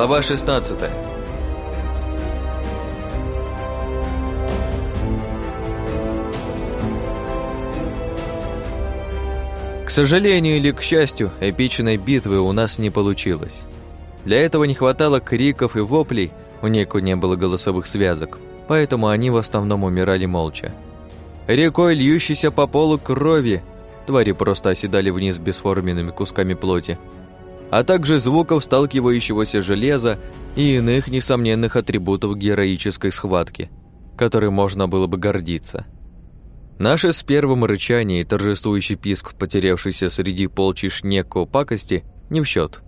Глава 16 К сожалению или к счастью, эпичной битвы у нас не получилось. Для этого не хватало криков и воплей, у Неку не было голосовых связок, поэтому они в основном умирали молча. Рекой льющейся по полу крови, твари просто оседали вниз бесформенными кусками плоти, а также звуков сталкивающегося железа и иных несомненных атрибутов героической схватки, которой можно было бы гордиться. Наше с первым рычание и торжествующий писк, потерявшийся среди полчищ Неко пакости, не в счет.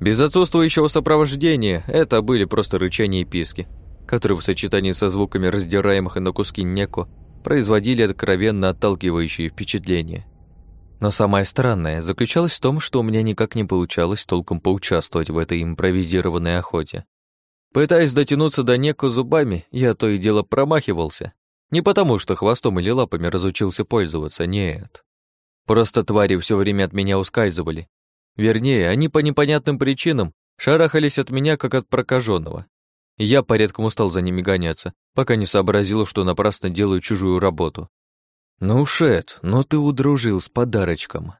Без отсутствующего сопровождения это были просто рычания и писки, которые в сочетании со звуками раздираемых на куски Неко производили откровенно отталкивающие впечатления. Но самое странное заключалось в том, что у меня никак не получалось толком поучаствовать в этой импровизированной охоте. Пытаясь дотянуться до Неко зубами, я то и дело промахивался. Не потому, что хвостом или лапами разучился пользоваться, нет. Просто твари все время от меня ускальзывали. Вернее, они по непонятным причинам шарахались от меня, как от прокаженного. Я порядком устал за ними гоняться, пока не сообразил, что напрасно делаю чужую работу. «Ну, Шет, ну ты удружил с подарочком».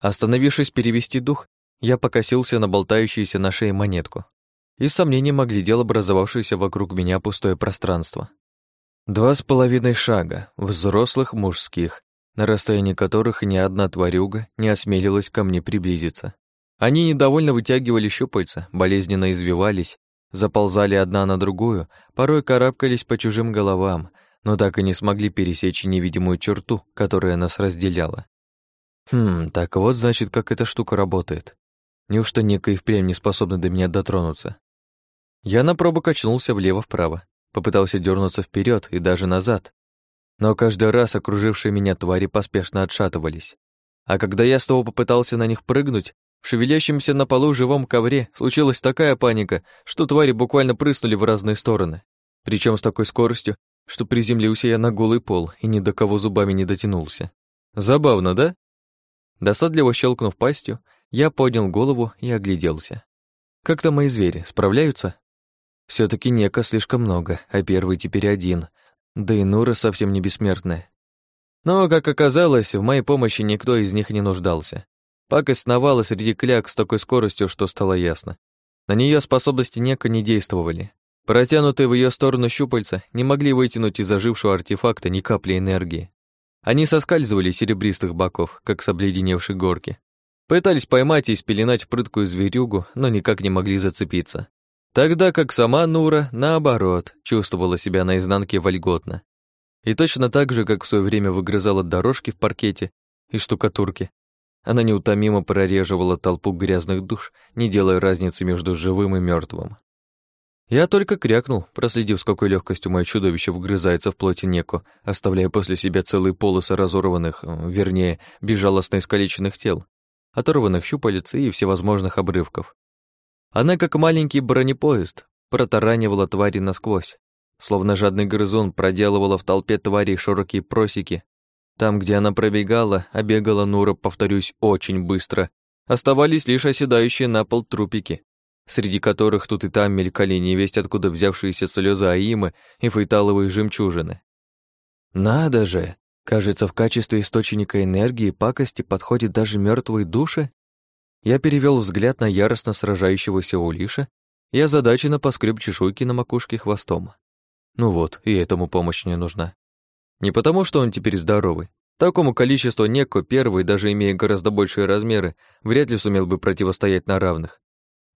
Остановившись перевести дух, я покосился на болтающуюся на шее монетку и с сомнением оглядел образовавшееся вокруг меня пустое пространство. Два с половиной шага, взрослых мужских, на расстоянии которых ни одна тварюга не осмелилась ко мне приблизиться. Они недовольно вытягивали щупальца, болезненно извивались, заползали одна на другую, порой карабкались по чужим головам, но так и не смогли пересечь невидимую черту, которая нас разделяла. Хм, так вот, значит, как эта штука работает. Неужто Ника и впрямь не способна до меня дотронуться? Я на пробу качнулся влево-вправо, попытался дернуться вперед и даже назад. Но каждый раз окружившие меня твари поспешно отшатывались. А когда я снова попытался на них прыгнуть, в шевелящемся на полу живом ковре случилась такая паника, что твари буквально прыснули в разные стороны. Причем с такой скоростью, что приземлился я на голый пол и ни до кого зубами не дотянулся. Забавно, да? Досадливо щелкнув пастью, я поднял голову и огляделся. Как там мои звери, справляются? все таки нека слишком много, а первый теперь один, да и Нура совсем не бессмертная. Но, как оказалось, в моей помощи никто из них не нуждался. Пакость сновала среди кляк с такой скоростью, что стало ясно. На нее способности нека не действовали, Протянутые в ее сторону щупальца не могли вытянуть из ожившего артефакта ни капли энергии. Они соскальзывали серебристых боков, как с обледеневшей горки. Пытались поймать и спеленать прыткую зверюгу, но никак не могли зацепиться. Тогда как сама Нура, наоборот, чувствовала себя наизнанке вольготно. И точно так же, как в свое время выгрызала дорожки в паркете и штукатурке, она неутомимо прореживала толпу грязных душ, не делая разницы между живым и мертвым. Я только крякнул, проследив, с какой легкостью мое чудовище вгрызается в плоти Неко, оставляя после себя целые полосы разорванных, э, вернее, безжалостно искалеченных тел, оторванных щупалец и всевозможных обрывков. Она, как маленький бронепоезд, протаранивала твари насквозь, словно жадный грызун проделывала в толпе тварей широкие просеки. Там, где она пробегала, а бегала Нура, повторюсь, очень быстро, оставались лишь оседающие на пол трупики, среди которых тут и там мелькали невесть откуда взявшиеся слезы Аимы и фейталовые жемчужины. Надо же! Кажется, в качестве источника энергии пакости подходит даже мертвые души. Я перевел взгляд на яростно сражающегося Улиша и озадаченно поскреб чешуйки на макушке хвостом. Ну вот, и этому помощь не нужна. Не потому, что он теперь здоровый. Такому количеству Неко первый, даже имея гораздо большие размеры, вряд ли сумел бы противостоять на равных.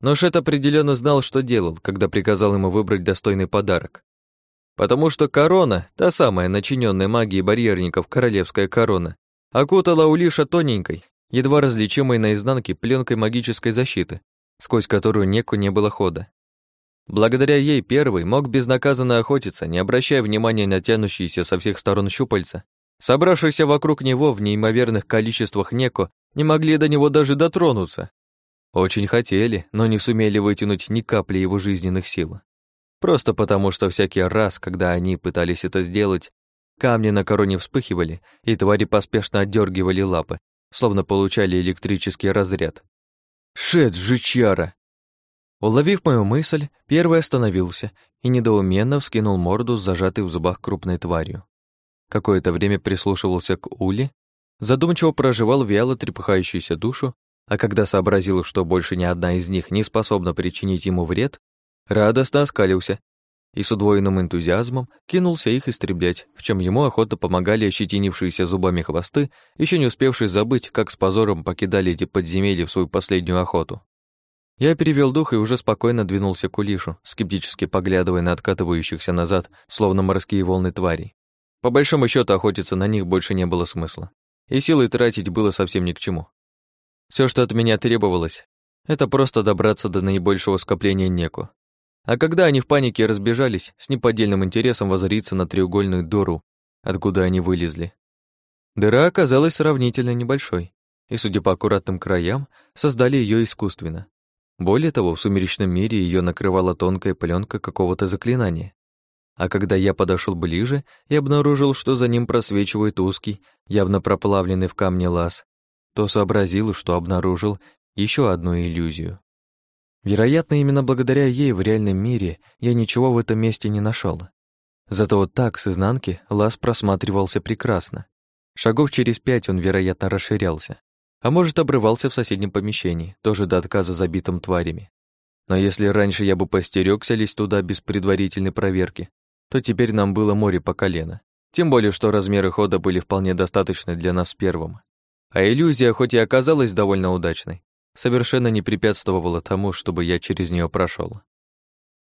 Но Шет определенно знал, что делал, когда приказал ему выбрать достойный подарок. Потому что корона, та самая начиненная магией барьерников королевская корона, окутала Улиша тоненькой, едва различимой наизнанке пленкой магической защиты, сквозь которую неку не было хода. Благодаря ей первый мог безнаказанно охотиться, не обращая внимания на тянущиеся со всех сторон щупальца. Собравшиеся вокруг него в неимоверных количествах неко не могли до него даже дотронуться, очень хотели, но не сумели вытянуть ни капли его жизненных сил. Просто потому, что всякий раз, когда они пытались это сделать, камни на короне вспыхивали, и твари поспешно отдергивали лапы, словно получали электрический разряд. «Шет, жучара!» Уловив мою мысль, первый остановился и недоуменно вскинул морду с зажатой в зубах крупной тварью. Какое-то время прислушивался к Ули, задумчиво проживал вяло трепыхающуюся душу, а когда сообразил, что больше ни одна из них не способна причинить ему вред, радостно оскалился и с удвоенным энтузиазмом кинулся их истреблять, в чем ему охотно помогали ощетинившиеся зубами хвосты, еще не успевшие забыть, как с позором покидали эти подземелья в свою последнюю охоту. Я перевел дух и уже спокойно двинулся к Улишу, скептически поглядывая на откатывающихся назад, словно морские волны тварей. По большому счету охотиться на них больше не было смысла, и силы тратить было совсем ни к чему. Все, что от меня требовалось, это просто добраться до наибольшего скопления Неку, а когда они в панике разбежались, с неподдельным интересом возриться на треугольную дыру, откуда они вылезли. Дыра оказалась сравнительно небольшой, и, судя по аккуратным краям, создали ее искусственно. Более того, в сумеречном мире ее накрывала тонкая пленка какого-то заклинания. А когда я подошел ближе и обнаружил, что за ним просвечивает узкий, явно проплавленный в камне лаз, то сообразил, что обнаружил еще одну иллюзию. Вероятно, именно благодаря ей в реальном мире я ничего в этом месте не нашел. Зато вот так, с изнанки, лаз просматривался прекрасно. Шагов через пять он, вероятно, расширялся. А может, обрывался в соседнем помещении, тоже до отказа забитым тварями. Но если раньше я бы постерёгся лезть туда без предварительной проверки, то теперь нам было море по колено. Тем более, что размеры хода были вполне достаточны для нас первым. А иллюзия, хоть и оказалась довольно удачной, совершенно не препятствовало тому, чтобы я через нее прошел.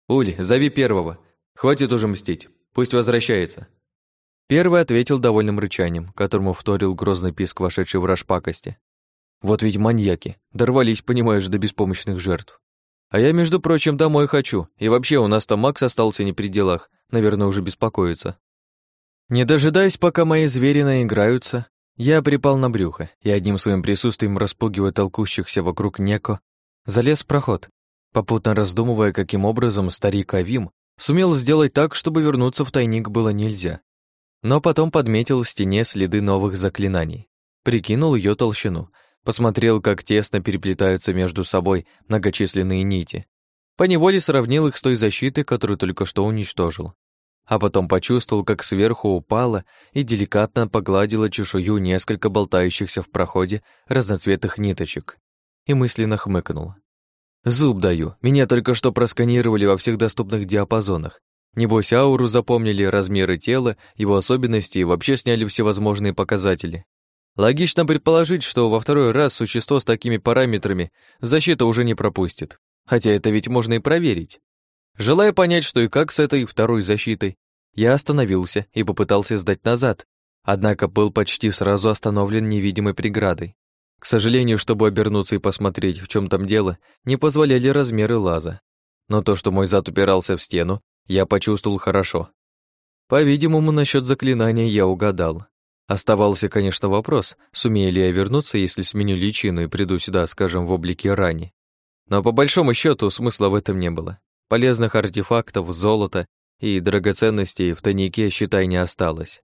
«Уль, зови первого. Хватит уже мстить. Пусть возвращается». Первый ответил довольным рычанием, которому вторил грозный писк вошедший враж пакости. Вот ведь маньяки. Дорвались, понимаешь, до беспомощных жертв. А я, между прочим, домой хочу. И вообще, у нас там Макс остался не при делах. Наверное, уже беспокоится. Не дожидаясь, пока мои звери наиграются, я припал на брюхо и одним своим присутствием, распугивая толкущихся вокруг Неко, залез в проход, попутно раздумывая, каким образом старик Авим сумел сделать так, чтобы вернуться в тайник было нельзя. Но потом подметил в стене следы новых заклинаний, прикинул ее толщину, посмотрел, как тесно переплетаются между собой многочисленные нити. Поневоле сравнил их с той защитой, которую только что уничтожил, а потом почувствовал, как сверху упала и деликатно погладила чешую несколько болтающихся в проходе разноцветных ниточек. И мысленно хмыкнул. «Зуб даю, меня только что просканировали во всех доступных диапазонах. Небось, ауру запомнили, размеры тела, его особенности и вообще сняли всевозможные показатели. Логично предположить, что во второй раз существо с такими параметрами защита уже не пропустит. Хотя это ведь можно и проверить. Желая понять, что и как с этой второй защитой, я остановился и попытался сдать назад, однако был почти сразу остановлен невидимой преградой. К сожалению, чтобы обернуться и посмотреть, в чем там дело, не позволяли размеры лаза. Но то, что мой зад упирался в стену, я почувствовал хорошо. По-видимому, насчет заклинания я угадал. Оставался, конечно, вопрос, сумею ли я вернуться, если сменю личину и приду сюда, скажем, в облике рани. Но по большому счету смысла в этом не было. Полезных артефактов, золота и драгоценностей в тайнике, считай, не осталось.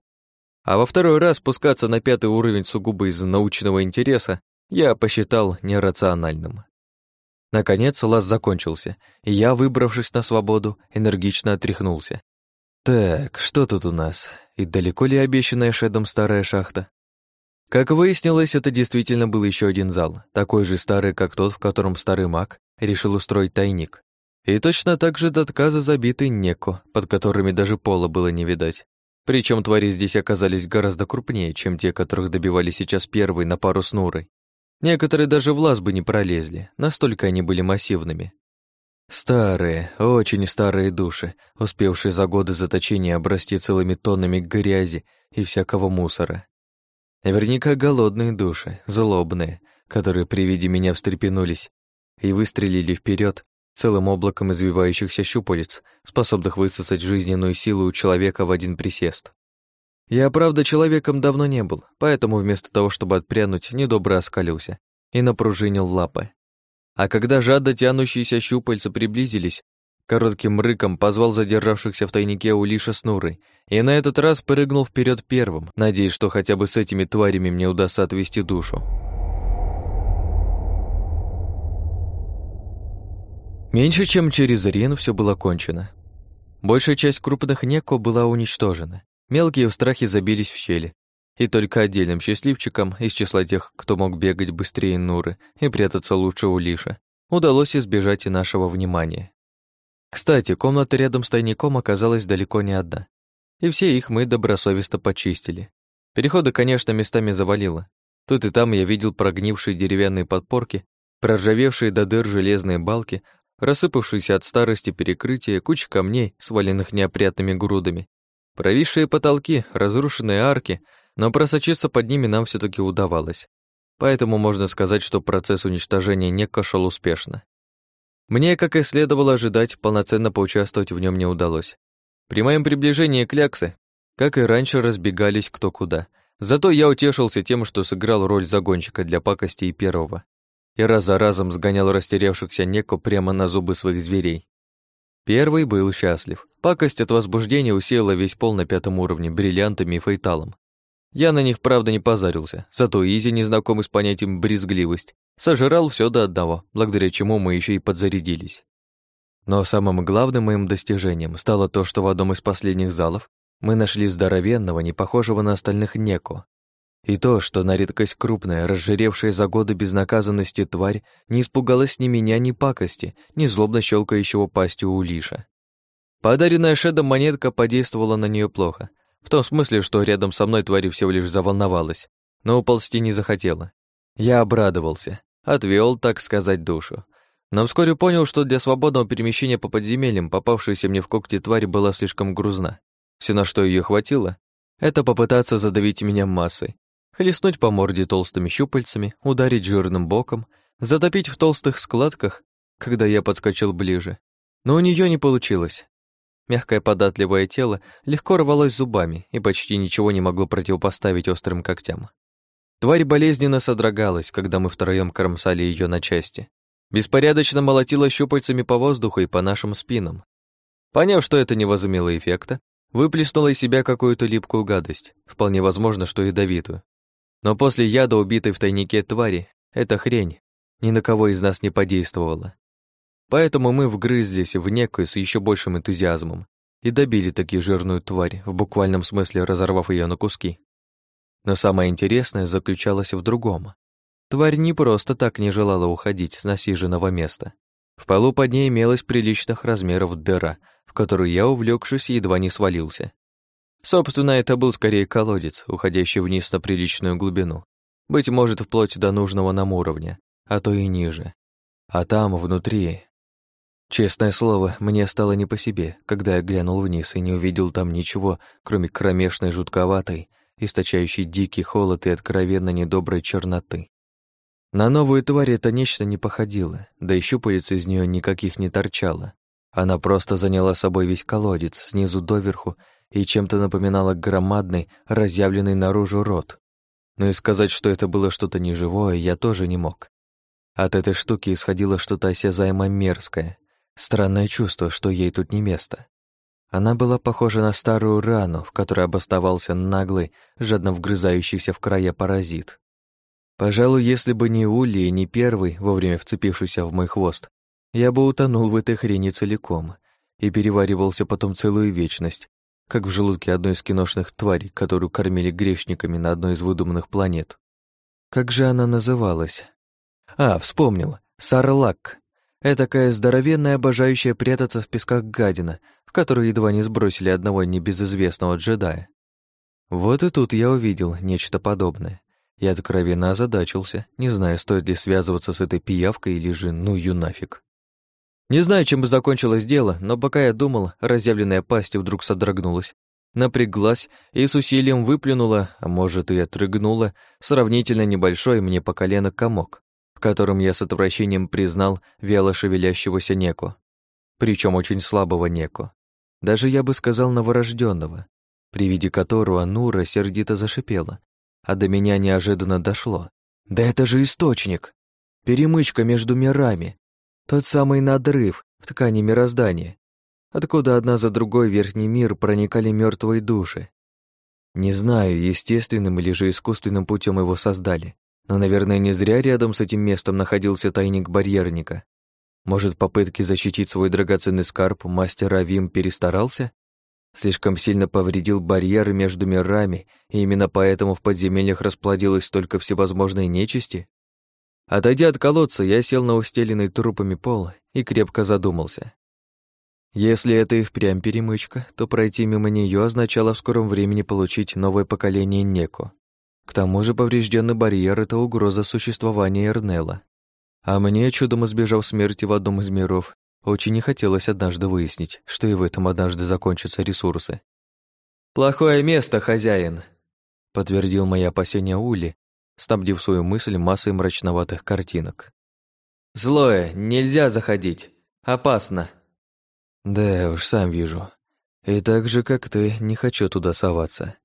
А во второй раз спускаться на пятый уровень сугубо из научного интереса я посчитал нерациональным. Наконец лаз закончился, и я, выбравшись на свободу, энергично отряхнулся. Так, что тут у нас? И далеко ли обещанная Шедом старая шахта? Как выяснилось, это действительно был еще один зал, такой же старый, как тот, в котором старый маг решил устроить тайник. И точно так же до отказа забитый неко, под которыми даже пола было не видать. Причем твари здесь оказались гораздо крупнее, чем те, которых добивали сейчас первые на пару с Нурой. Некоторые даже в лаз бы не пролезли, настолько они были массивными. Старые, очень старые души, успевшие за годы заточения обрасти целыми тоннами грязи и всякого мусора. Наверняка голодные души, злобные, которые при виде меня встрепенулись и выстрелили вперед, целым облаком извивающихся щупалец, способных высосать жизненную силу у человека в один присест. Я, правда, человеком давно не был, поэтому вместо того, чтобы отпрянуть, недобро оскалился и напружинил лапы. А когда жадно тянущиеся щупальца приблизились, коротким рыком позвал задержавшихся в тайнике Улиша с Нурой и на этот раз прыгнул вперед первым, надеясь, что хотя бы с этими тварями мне удастся отвести душу. Меньше чем через Рин все было кончено. Большая часть крупных неко была уничтожена. Мелкие в страхе забились в щели. И только отдельным счастливчикам из числа тех, кто мог бегать быстрее Нуры и прятаться лучше у Лиша, удалось избежать и нашего внимания. Кстати, комната рядом с тайником оказалась далеко не одна. И все их мы добросовестно почистили. Переходы, конечно, местами завалило. Тут и там я видел прогнившие деревянные подпорки, проржавевшие до дыр железные балки, рассыпавшиеся от старости перекрытия, куча камней, сваленных неопрятными грудами, провисшие потолки, разрушенные арки, но просочиться под ними нам все таки удавалось. Поэтому можно сказать, что процесс уничтожения Некко шел успешно. Мне, как и следовало ожидать, полноценно поучаствовать в нем не удалось. При моем приближении кляксы, как и раньше, разбегались кто куда. Зато я утешился тем, что сыграл роль загонщика для пакости и первого и раз за разом сгонял растерявшихся Неко прямо на зубы своих зверей. Первый был счастлив. Пакость от возбуждения усеяла весь пол на пятом уровне бриллиантами и фейталом. Я на них, правда, не позарился, зато Изи, незнакомый с понятием брезгливость, сожрал все до одного, благодаря чему мы еще и подзарядились. Но самым главным моим достижением стало то, что в одном из последних залов мы нашли здоровенного, не похожего на остальных Неко, и то, что на редкость крупная, разжиревшая за годы безнаказанности тварь не испугалась ни меня, ни пакости, ни злобно щелкающего пастью у Лиша. Подаренная Шедом монетка подействовала на нее плохо. В том смысле, что рядом со мной тварь всего лишь заволновалась, но уползти не захотела. Я обрадовался, отвел, так сказать, душу. Но вскоре понял, что для свободного перемещения по подземельям попавшаяся мне в когти тварь была слишком грузна. Все, на что ее хватило, это попытаться задавить меня массой, хлестнуть по морде толстыми щупальцами, ударить жирным боком, затопить в толстых складках, когда я подскочил ближе. Но у нее не получилось. Мягкое податливое тело легко рвалось зубами и почти ничего не могло противопоставить острым когтям. Тварь болезненно содрогалась, когда мы втроем кромсали ее на части. Беспорядочно молотила щупальцами по воздуху и по нашим спинам. Поняв, что это не возымело эффекта, выплеснула из себя какую-то липкую гадость, вполне возможно, что ядовитую. Но после яда убитой в тайнике твари эта хрень ни на кого из нас не подействовала. Поэтому мы вгрызлись в некую с еще большим энтузиазмом и добили таки жирную тварь, в буквальном смысле разорвав ее на куски. Но самое интересное заключалось в другом. Тварь не просто так не желала уходить с насиженного места. В полу под ней имелась приличных размеров дыра, в которую я, увлекшись, едва не свалился. Собственно, это был скорее колодец, уходящий вниз на приличную глубину. Быть может, вплоть до нужного нам уровня, а то и ниже. А там, внутри... Честное слово, мне стало не по себе, когда я глянул вниз и не увидел там ничего, кроме кромешной жутковатой, источающей дикий холод и откровенно недоброй черноты. На новую тварь это нечто не походило, да и щупалец из нее никаких не торчало. Она просто заняла собой весь колодец, снизу доверху, и чем-то напоминала громадный, разъявленный наружу рот. Но и сказать, что это было что-то неживое, я тоже не мог. От этой штуки исходило что-то осязаемо мерзкое. Странное чувство, что ей тут не место. Она была похожа на старую рану, в которой обосновался наглый, жадно вгрызающийся в края паразит. Пожалуй, если бы не Ули и не первый, вовремя вцепившийся в мой хвост, я бы утонул в этой хрени целиком и переваривался потом целую вечность, как в желудке одной из киношных тварей, которую кормили грешниками на одной из выдуманных планет. Как же она называлась? А, вспомнил. Сарлак. Этакая здоровенная, обожающая прятаться в песках гадина, в которую едва не сбросили одного небезызвестного джедая. Вот и тут я увидел нечто подобное. Я откровенно озадачился, не зная, стоит ли связываться с этой пиявкой или же ну ю нафиг. Не знаю, чем бы закончилось дело, но пока я думал, разъявленная пасть вдруг содрогнулась, напряглась и с усилием выплюнула, а может и отрыгнула, сравнительно небольшой мне по колено комок, в котором я с отвращением признал вяло шевелящегося Неку. Причем очень слабого Неку. Даже я бы сказал новорожденного, при виде которого Нура сердито зашипела, а до меня неожиданно дошло. «Да это же источник! Перемычка между мирами, тот самый надрыв в ткани мироздания, откуда одна за другой верхний мир проникали мертвые души. Не знаю, естественным или же искусственным путем его создали, но, наверное, не зря рядом с этим местом находился тайник барьерника. Может, попытки защитить свой драгоценный скарб мастер Авим перестарался? Слишком сильно повредил барьеры между мирами, и именно поэтому в подземельях расплодилось столько всевозможной нечисти? Отойдя от колодца, я сел на устеленный трупами пол и крепко задумался. Если это и впрямь перемычка, то пройти мимо нее означало в скором времени получить новое поколение Неко. К тому же поврежденный барьер — это угроза существования Эрнела. А мне, чудом избежав смерти в одном из миров, очень не хотелось однажды выяснить, что и в этом однажды закончатся ресурсы. «Плохое место, хозяин», — подтвердил мои опасения Ули, снабдив свою мысль массой мрачноватых картинок. «Злое, нельзя заходить. Опасно». «Да уж, сам вижу. И так же, как ты, не хочу туда соваться.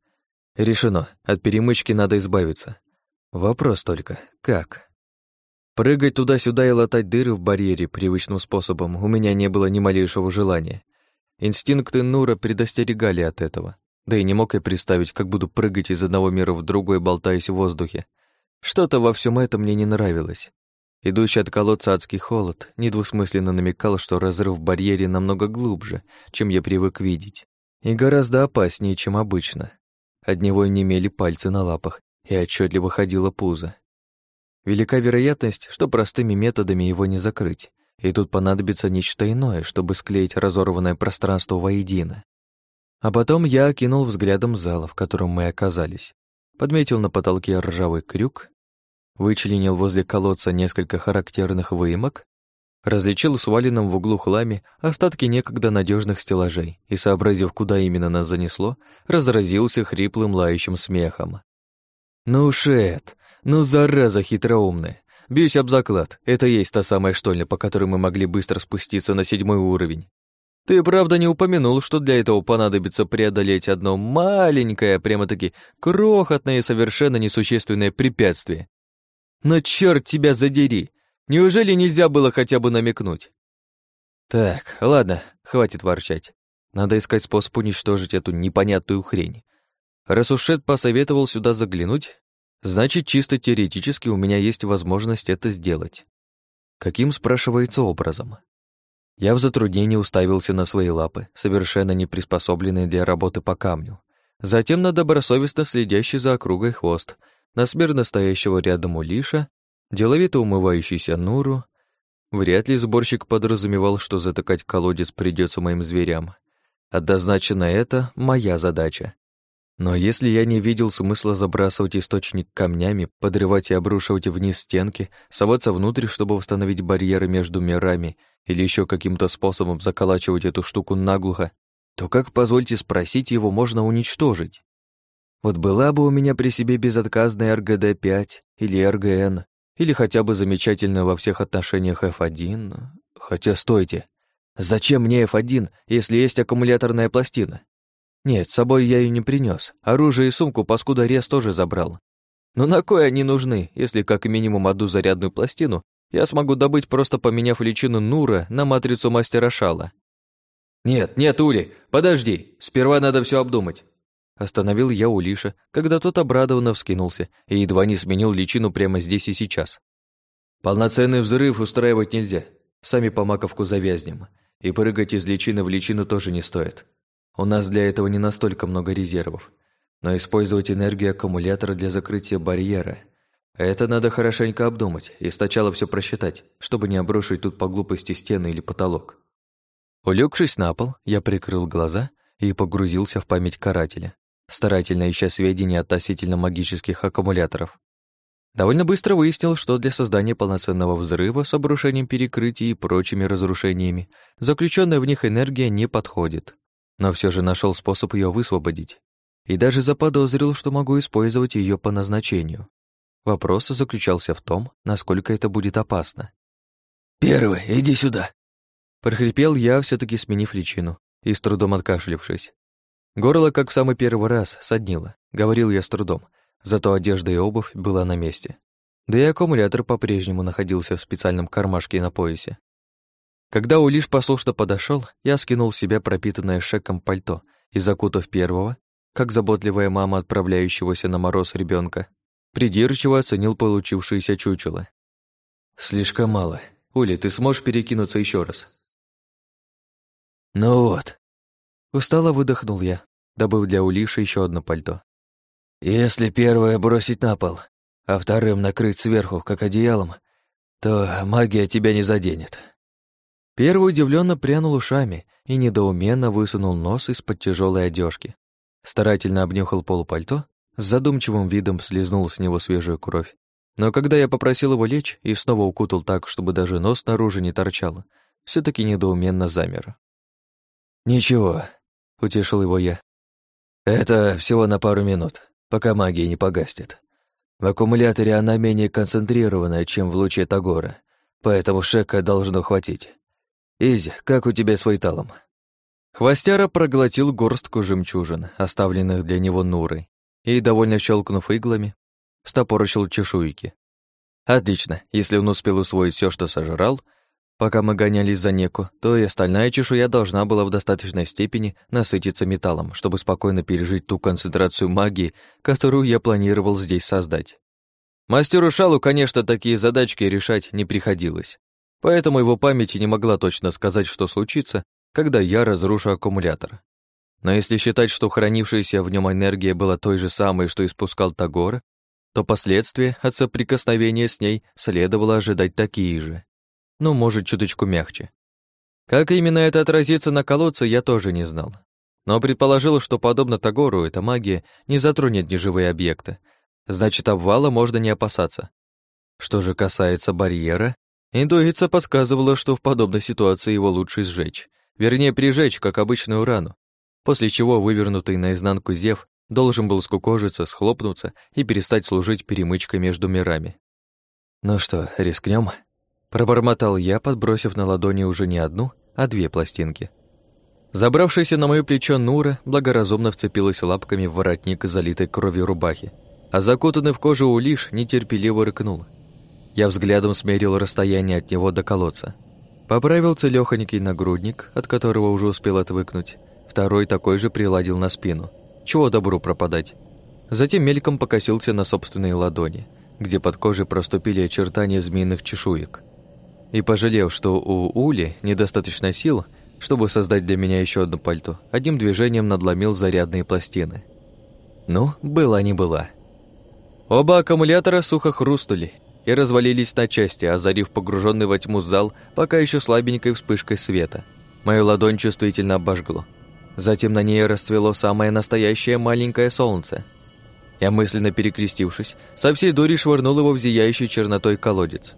Решено, от перемычки надо избавиться. Вопрос только, как?» Прыгать туда-сюда и латать дыры в барьере привычным способом у меня не было ни малейшего желания. Инстинкты Нура предостерегали от этого. Да и не мог я представить, как буду прыгать из одного мира в другой, болтаясь в воздухе. Что-то во всем этом мне не нравилось. Идущий от колодца адский холод недвусмысленно намекал, что разрыв в барьере намного глубже, чем я привык видеть, и гораздо опаснее, чем обычно. От него немели пальцы на лапах, и отчетливо ходило пузо. Велика вероятность, что простыми методами его не закрыть, и тут понадобится нечто иное, чтобы склеить разорванное пространство воедино. А потом я окинул взглядом зал, в котором мы оказались, подметил на потолке ржавый крюк, вычленил возле колодца несколько характерных выемок, различил сваленном в углу хламе остатки некогда надежных стеллажей и, сообразив, куда именно нас занесло, разразился хриплым лающим смехом. «Ну, Шет, ну, зараза хитроумная. Бьюсь об заклад, это есть та самая штольня, по которой мы могли быстро спуститься на седьмой уровень. Ты, правда, не упомянул, что для этого понадобится преодолеть одно маленькое, прямо-таки крохотное и совершенно несущественное препятствие. Но черт тебя задери! Неужели нельзя было хотя бы намекнуть? Так, ладно, хватит ворчать. Надо искать способ уничтожить эту непонятную хрень. Раз уж Шет посоветовал сюда заглянуть, Значит, чисто теоретически у меня есть возможность это сделать. Каким, спрашивается, образом? Я в затруднении уставился на свои лапы, совершенно не приспособленные для работы по камню. Затем на добросовестно следящий за округой хвост, на смирно стоящего рядом Улиша, деловито умывающийся Нуру. Вряд ли сборщик подразумевал, что затыкать колодец придется моим зверям. Однозначно это моя задача. Но если я не видел смысла забрасывать источник камнями, подрывать и обрушивать вниз стенки, соваться внутрь, чтобы восстановить барьеры между мирами или еще каким-то способом заколачивать эту штуку наглухо, то как, позвольте спросить, его можно уничтожить? Вот была бы у меня при себе безотказная РГД-5 или РГН, или хотя бы замечательная во всех отношениях F1. Хотя стойте, зачем мне F1, если есть аккумуляторная пластина? Нет, с собой я ее не принес. Оружие и сумку паскуда Рез тоже забрал. Но на кой они нужны, если как минимум одну зарядную пластину я смогу добыть, просто поменяв личину Нура на матрицу мастера Шала? Нет, нет, Ули, подожди, сперва надо все обдумать. Остановил я Улиша, когда тот обрадованно вскинулся и едва не сменил личину прямо здесь и сейчас. Полноценный взрыв устраивать нельзя. Сами по маковку завязнем. И прыгать из личины в личину тоже не стоит. У нас для этого не настолько много резервов. Но использовать энергию аккумулятора для закрытия барьера – это надо хорошенько обдумать и сначала все просчитать, чтобы не обрушить тут по глупости стены или потолок. Улегшись на пол, я прикрыл глаза и погрузился в память карателя, старательно ища сведения относительно магических аккумуляторов. Довольно быстро выяснил, что для создания полноценного взрыва с обрушением перекрытий и прочими разрушениями заключенная в них энергия не подходит но все же нашел способ ее высвободить и даже заподозрил, что могу использовать ее по назначению. Вопрос заключался в том, насколько это будет опасно. «Первый, иди сюда!» Прохрипел я, все таки сменив личину и с трудом откашлившись. Горло, как в самый первый раз, соднило. Говорил я с трудом, зато одежда и обувь была на месте. Да и аккумулятор по-прежнему находился в специальном кармашке на поясе. Когда Улиш послушно подошел, я скинул с себя пропитанное шеком пальто и, закутав первого, как заботливая мама отправляющегося на мороз ребенка, придирчиво оценил получившееся чучело. Слишком мало. Ули, ты сможешь перекинуться еще раз?» «Ну вот». Устало выдохнул я, добыв для Улиши еще одно пальто. «Если первое бросить на пол, а вторым накрыть сверху, как одеялом, то магия тебя не заденет». Первый удивленно прянул ушами и недоуменно высунул нос из-под тяжелой одежки. Старательно обнюхал полупальто, с задумчивым видом слезнул с него свежую кровь. Но когда я попросил его лечь и снова укутал так, чтобы даже нос наружу не торчал, все таки недоуменно замер. «Ничего», — утешил его я. «Это всего на пару минут, пока магия не погастет. В аккумуляторе она менее концентрированная, чем в луче Тагора, поэтому шека должно хватить. Изи, как у тебя с Вайталом?» Хвостяра проглотил горстку жемчужин, оставленных для него Нурой, и, довольно щелкнув иглами, стопорочил чешуйки. Отлично, если он успел усвоить все, что сожрал, пока мы гонялись за неку, то и остальная чешуя должна была в достаточной степени насытиться металлом, чтобы спокойно пережить ту концентрацию магии, которую я планировал здесь создать. Мастеру Шалу, конечно, такие задачки решать не приходилось, поэтому его память не могла точно сказать, что случится, когда я разрушу аккумулятор. Но если считать, что хранившаяся в нем энергия была той же самой, что испускал Тагор, то последствия от соприкосновения с ней следовало ожидать такие же. Ну, может, чуточку мягче. Как именно это отразится на колодце, я тоже не знал. Но предположил, что, подобно Тагору, эта магия не затронет неживые объекты. Значит, обвала можно не опасаться. Что же касается барьера, интуиция подсказывала, что в подобной ситуации его лучше сжечь. Вернее, прижечь, как обычную рану. После чего вывернутый наизнанку зев должен был скукожиться, схлопнуться и перестать служить перемычкой между мирами. «Ну что, рискнем? Пробормотал я, подбросив на ладони уже не одну, а две пластинки. Забравшаяся на моё плечо Нура благоразумно вцепилась лапками в воротник залитой кровью рубахи, а закутанный в кожу Улиш нетерпеливо рыкнул. Я взглядом смерил расстояние от него до колодца. Поправил целёхонький нагрудник, от которого уже успел отвыкнуть, второй такой же приладил на спину – чего добру пропадать? Затем мельком покосился на собственные ладони, где под кожей проступили очертания змеиных чешуек. И пожалев, что у Ули недостаточно сил, чтобы создать для меня еще одно пальто, одним движением надломил зарядные пластины. Ну, была не была. Оба аккумулятора сухо хрустнули и развалились на части, озарив погруженный во тьму зал пока еще слабенькой вспышкой света. Мою ладонь чувствительно обожгло. Затем на ней расцвело самое настоящее маленькое солнце. Я, мысленно перекрестившись, со всей дури швырнул его в зияющий чернотой колодец.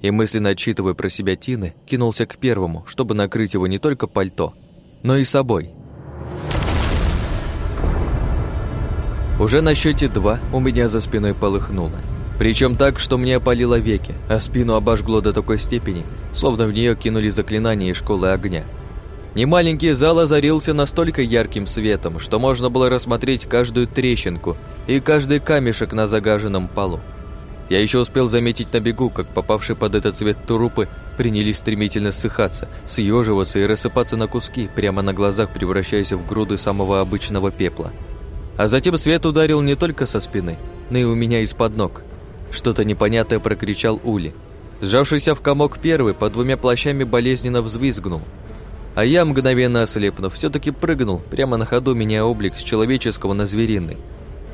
И, мысленно отчитывая про себя Тины, кинулся к первому, чтобы накрыть его не только пальто, но и собой. Уже на счете два у меня за спиной полыхнуло. Причем так, что мне опалило веки, а спину обожгло до такой степени, словно в нее кинули заклинание из школы огня – Немаленький зал озарился настолько ярким светом, что можно было рассмотреть каждую трещинку и каждый камешек на загаженном полу. Я еще успел заметить на бегу, как попавшие под этот цвет трупы принялись стремительно ссыхаться, съеживаться и рассыпаться на куски, прямо на глазах превращаясь в груды самого обычного пепла. А затем свет ударил не только со спины, но и у меня из-под ног. Что-то непонятное прокричал Ули. Сжавшийся в комок первый под двумя плащами болезненно взвизгнул – а я, мгновенно ослепнув, все таки прыгнул, прямо на ходу меняя облик с человеческого на звериный.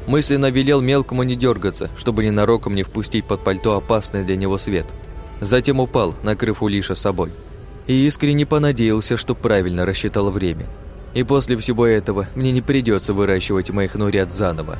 Мысленно велел мелкому не дергаться, чтобы ненароком не впустить под пальто опасный для него свет. Затем упал, накрыв Улиша собой. И искренне понадеялся, что правильно рассчитал время. И после всего этого мне не придется выращивать моих нурят заново.